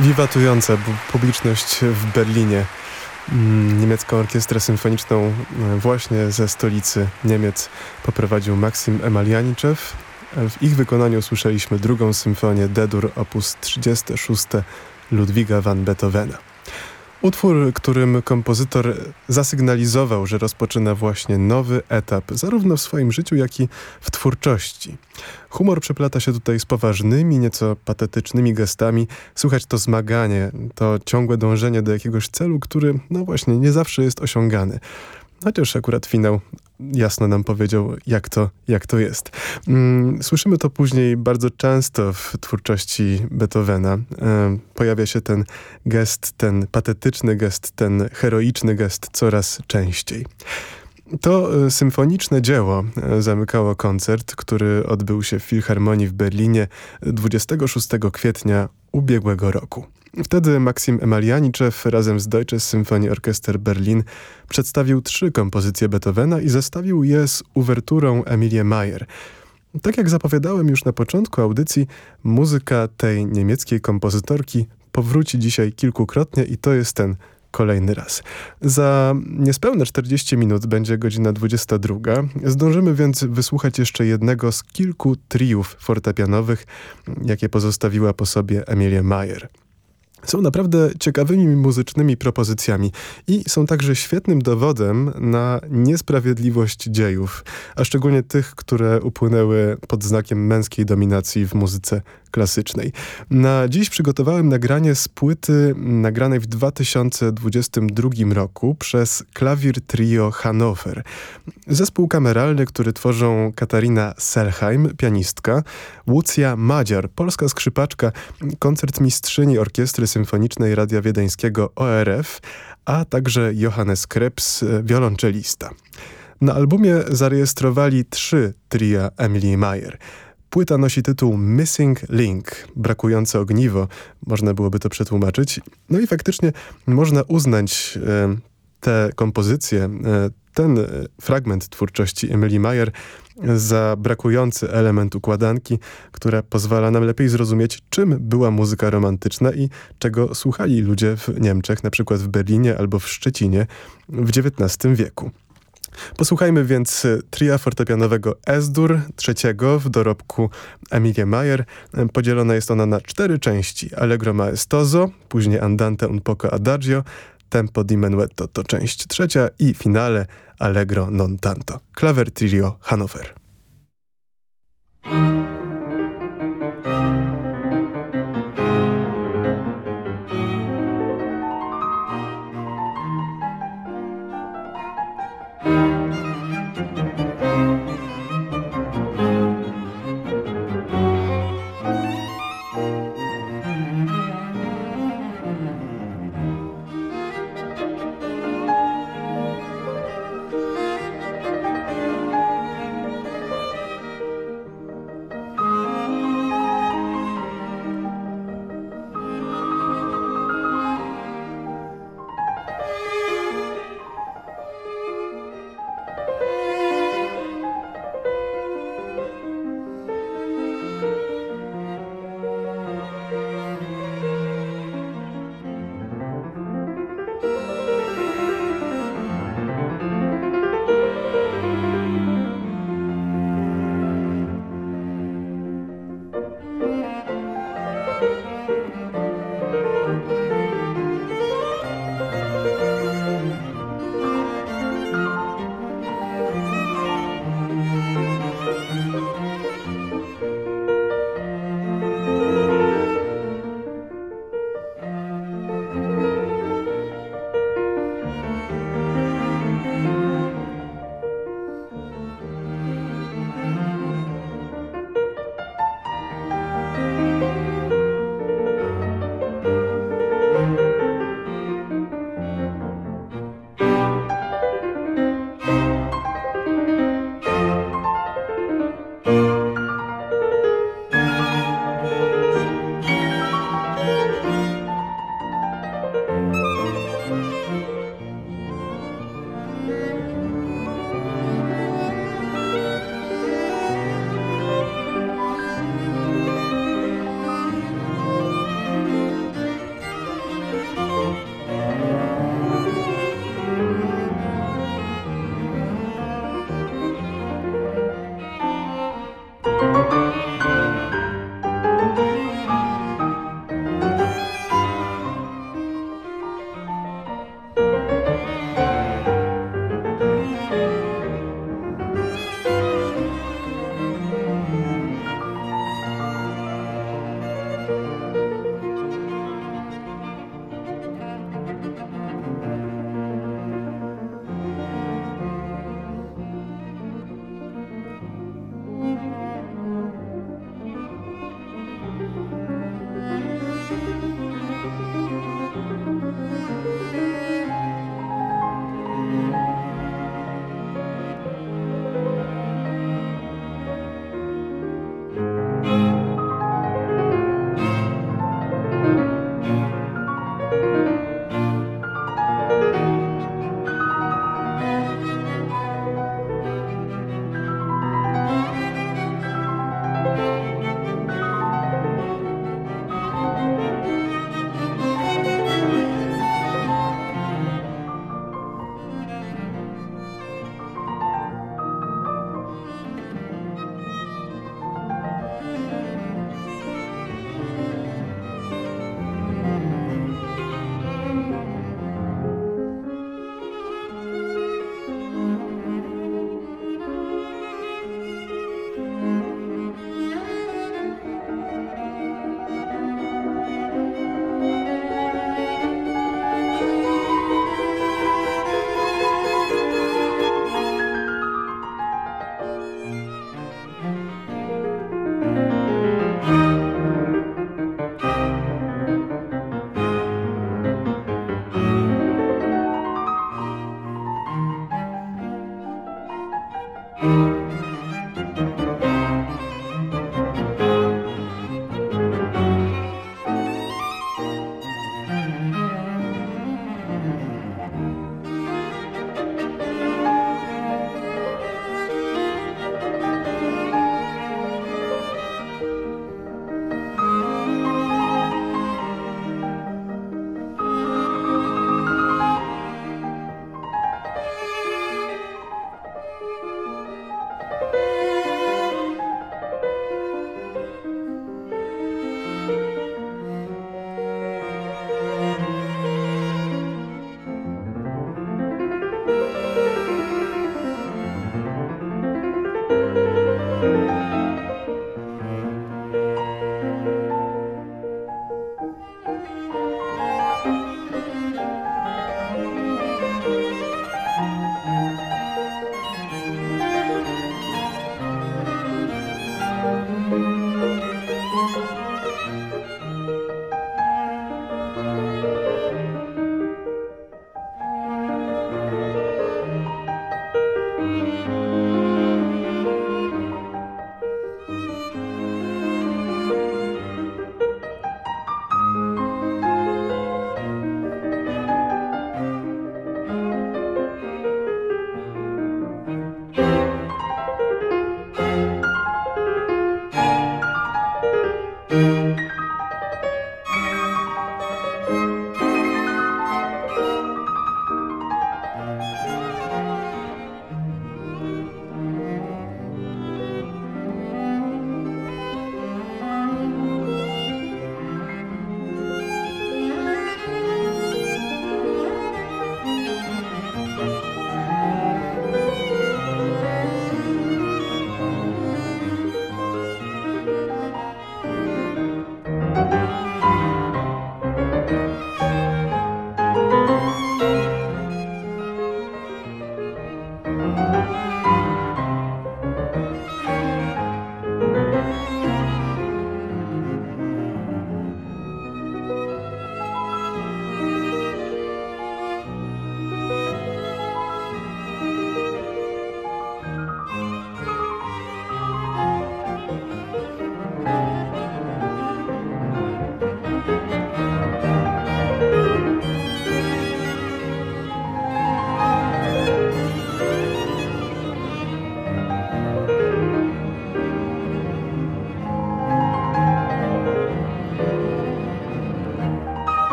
Wiwatująca publiczność w Berlinie. Mm, niemiecką orkiestrę symfoniczną e, właśnie ze stolicy Niemiec poprowadził Maksim Emalianiczew. W ich wykonaniu słyszeliśmy drugą symfonię D-dur op. 36 Ludwiga van Beethovena. Utwór, którym kompozytor zasygnalizował, że rozpoczyna właśnie nowy etap, zarówno w swoim życiu, jak i w twórczości. Humor przeplata się tutaj z poważnymi, nieco patetycznymi gestami. Słychać to zmaganie, to ciągłe dążenie do jakiegoś celu, który, no właśnie, nie zawsze jest osiągany. Chociaż akurat finał jasno nam powiedział, jak to, jak to jest. Mm, słyszymy to później bardzo często w twórczości Beethovena. E, pojawia się ten gest, ten patetyczny gest, ten heroiczny gest coraz częściej. To e, symfoniczne dzieło e, zamykało koncert, który odbył się w Filharmonii w Berlinie 26 kwietnia ubiegłego roku. Wtedy Maksim Emalianiczew razem z Deutsche Symphony Orchester Berlin przedstawił trzy kompozycje Beethovena i zestawił je z uwerturą Emilie Mayer. Tak jak zapowiadałem już na początku audycji, muzyka tej niemieckiej kompozytorki powróci dzisiaj kilkukrotnie i to jest ten kolejny raz. Za niespełna 40 minut będzie godzina 22. Zdążymy więc wysłuchać jeszcze jednego z kilku triów fortepianowych, jakie pozostawiła po sobie Emilia Mayer są naprawdę ciekawymi muzycznymi propozycjami i są także świetnym dowodem na niesprawiedliwość dziejów, a szczególnie tych, które upłynęły pod znakiem męskiej dominacji w muzyce klasycznej. Na dziś przygotowałem nagranie z płyty nagranej w 2022 roku przez Klawir Trio Hannover. Zespół kameralny, który tworzą Katarina Selheim, pianistka, Łucja Madziar, polska skrzypaczka, koncertmistrzyni Orkiestry Symfonicznej Radia Wiedeńskiego ORF, a także Johannes Krebs, wiolonczelista. Na albumie zarejestrowali trzy tria Emily Mayer – Płyta nosi tytuł Missing Link, brakujące ogniwo, można byłoby to przetłumaczyć. No i faktycznie można uznać e, tę kompozycję, e, ten e, fragment twórczości Emily Mayer za brakujący element układanki, która pozwala nam lepiej zrozumieć, czym była muzyka romantyczna i czego słuchali ludzie w Niemczech, na przykład w Berlinie albo w Szczecinie w XIX wieku. Posłuchajmy więc e, tria fortepianowego S-dur, trzeciego w dorobku Emilie Mayer. E, podzielona jest ona na cztery części. Allegro maestoso, później Andante un poco adagio, Tempo di menuetto to część trzecia i finale Allegro non tanto. Klawer Trio Hanover.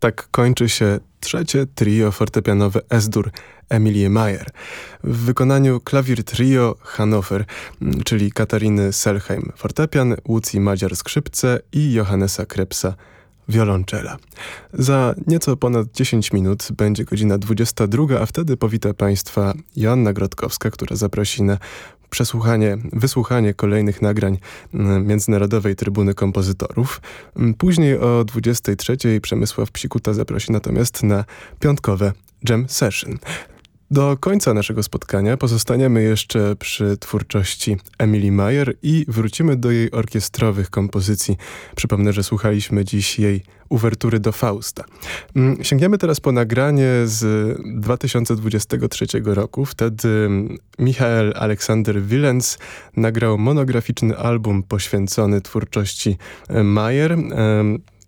Tak kończy się trzecie trio fortepianowe S-dur Emilie Mayer w wykonaniu klawir trio Hannover, mm, czyli Katariny Selheim fortepian, Łucji Madziar skrzypce i Johannesa Krepsa wiolonczela. Za nieco ponad 10 minut będzie godzina 22, a wtedy powita Państwa Joanna Grodkowska, która zaprosi na przesłuchanie, wysłuchanie kolejnych nagrań mm, Międzynarodowej Trybuny Kompozytorów. Mm, później o 23 Przemysław Psikuta zaprosi natomiast na piątkowe jam session. Do końca naszego spotkania pozostaniemy jeszcze przy twórczości Emily Mayer i wrócimy do jej orkiestrowych kompozycji. Przypomnę, że słuchaliśmy dziś jej uwertury do Fausta. Mm, sięgniemy teraz po nagranie z 2023 roku. Wtedy Michael Aleksander Willens nagrał monograficzny album poświęcony twórczości Mayer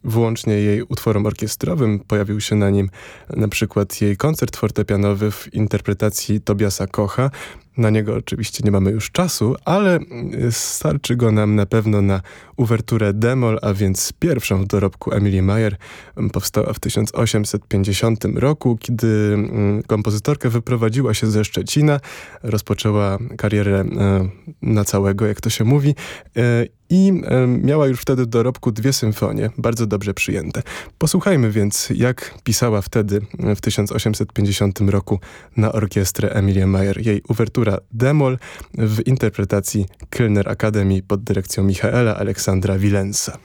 wyłącznie jej utworom orkiestrowym. Pojawił się na nim na przykład jej koncert fortepianowy w interpretacji Tobiasa Kocha. Na niego oczywiście nie mamy już czasu, ale starczy go nam na pewno na uwerturę Demol, a więc pierwszą w dorobku Emily Mayer. Powstała w 1850 roku, kiedy mm, kompozytorka wyprowadziła się ze Szczecina, rozpoczęła karierę e, na całego, jak to się mówi, e, i miała już wtedy w dorobku dwie symfonie, bardzo dobrze przyjęte. Posłuchajmy więc, jak pisała wtedy, w 1850 roku na orkiestrę Emilia Mayer jej uwertura Demol w interpretacji Kölner Academy pod dyrekcją Michaela Aleksandra Wilensa.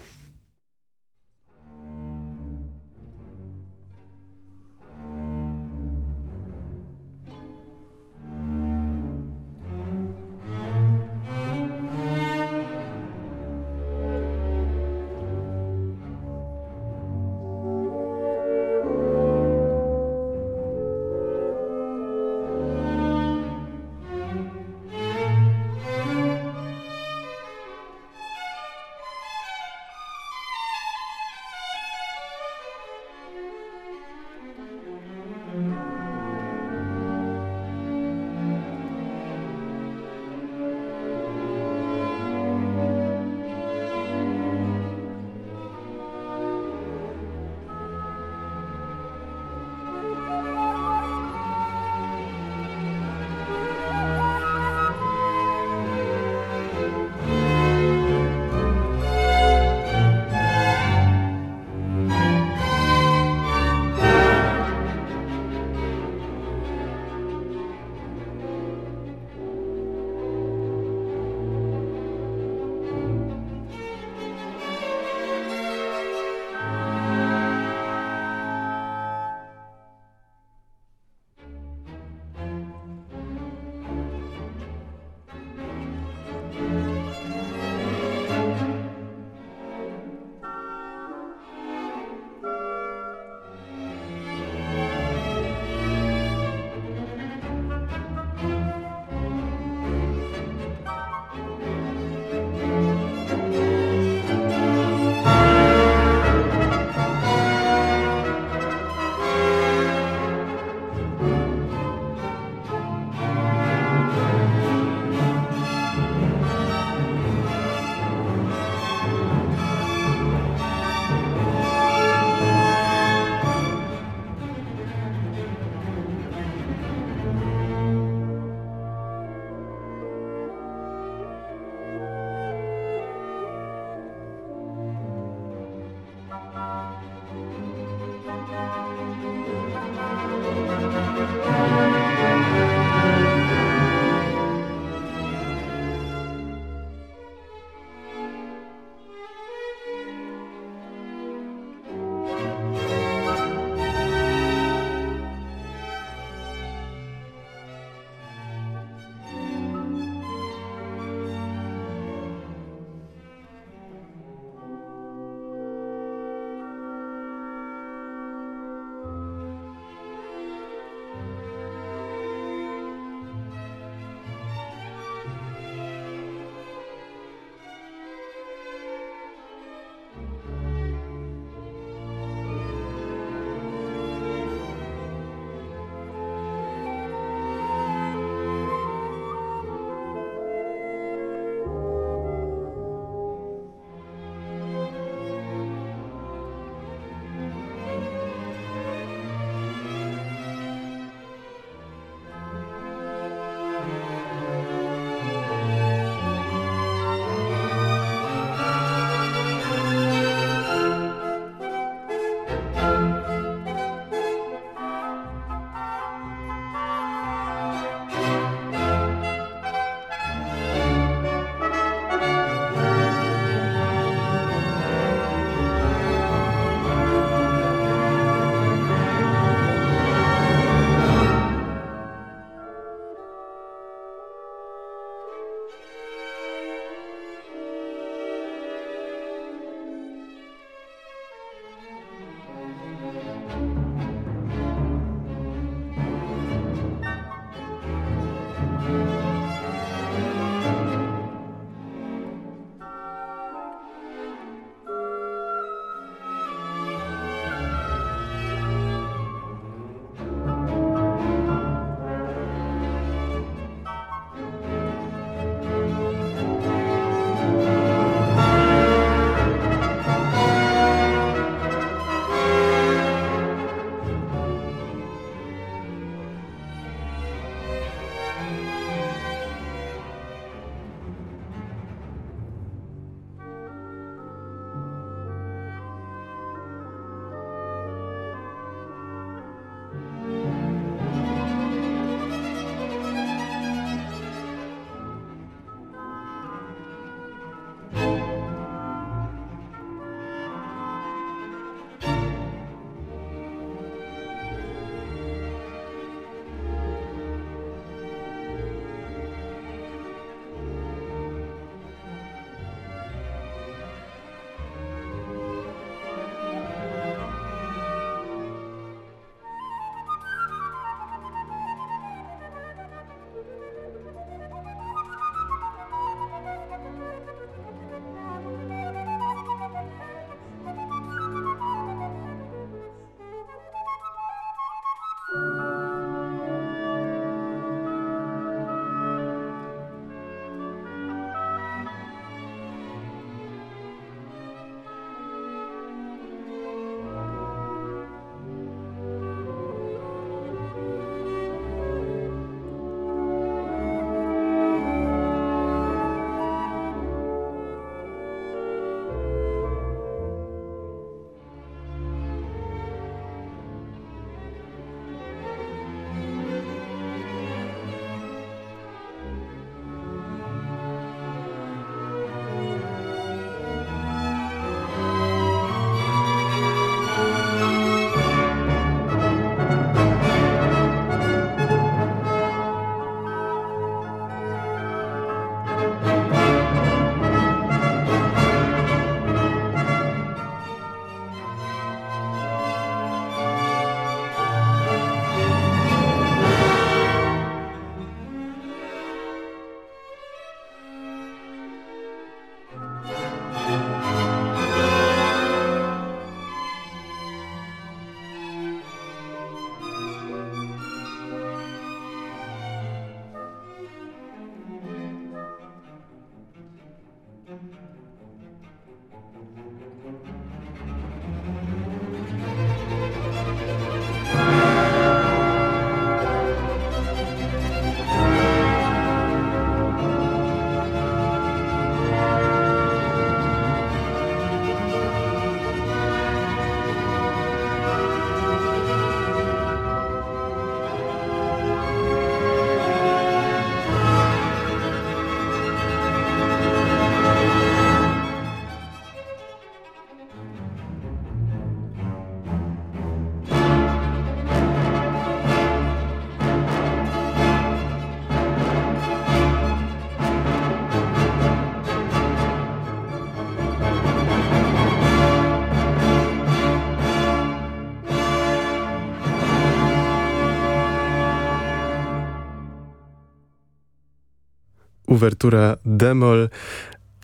Uwertura Demol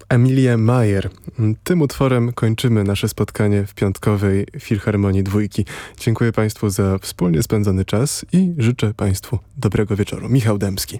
Emilia Mayer. Tym utworem kończymy nasze spotkanie w piątkowej Filharmonii Dwójki. Dziękuję Państwu za wspólnie spędzony czas i życzę Państwu dobrego wieczoru. Michał Dębski.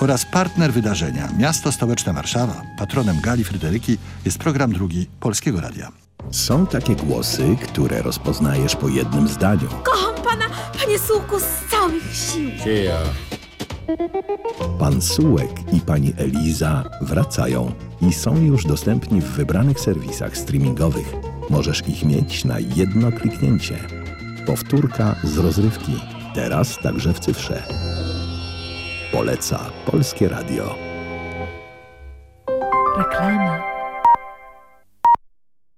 oraz partner wydarzenia Miasto Stołeczne Warszawa. Patronem Gali Fryderyki jest program drugi Polskiego Radia. Są takie głosy, które rozpoznajesz po jednym zdaniu. Kocham pana, panie Sułku, z całych sił. Pan Sułek i pani Eliza wracają i są już dostępni w wybranych serwisach streamingowych. Możesz ich mieć na jedno kliknięcie. Powtórka z rozrywki. Teraz także w cyfrze. Poleca Polskie Radio. Reklama.